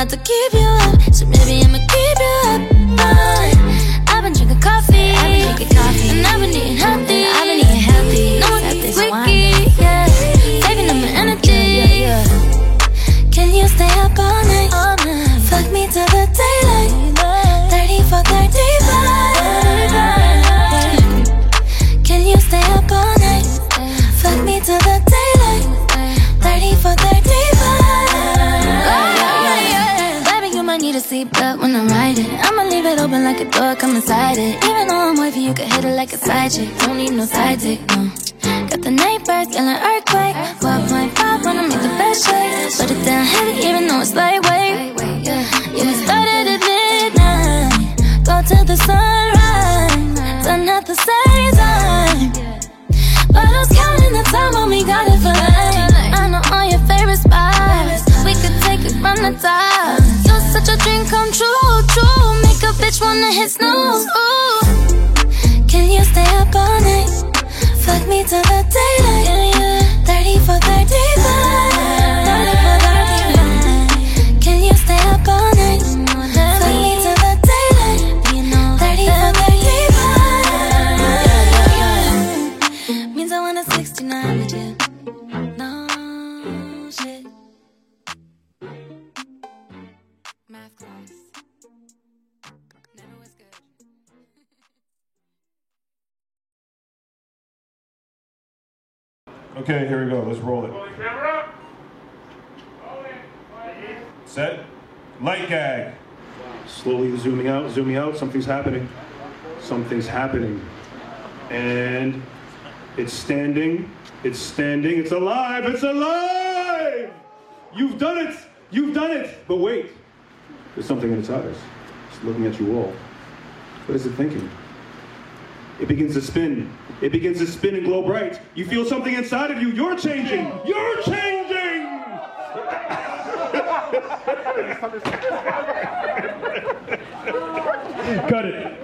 Have to keep you up. So maybe I'ma open like a door, come inside it. Even though I'm wavy, you can hit it like a side chick. Don't need no side dick, no. Got the night neighbors yelling earthquake. 12.5 wanna hit snooze. Ooh. Can you stay up all night? Fuck me till the daylight. 30 for 35. Okay, here we go. Let's roll it. Set. Light gag. Slowly zooming out, zooming out. Something's happening. Something's happening. And it's standing. It's standing. It's alive. It's alive. You've done it. You've done it. But wait. There's something in its eyes. It's looking at you all. What is it thinking? It begins to spin. It begins to spin and glow bright. You feel something inside of you. You're changing. You're changing. Cut it.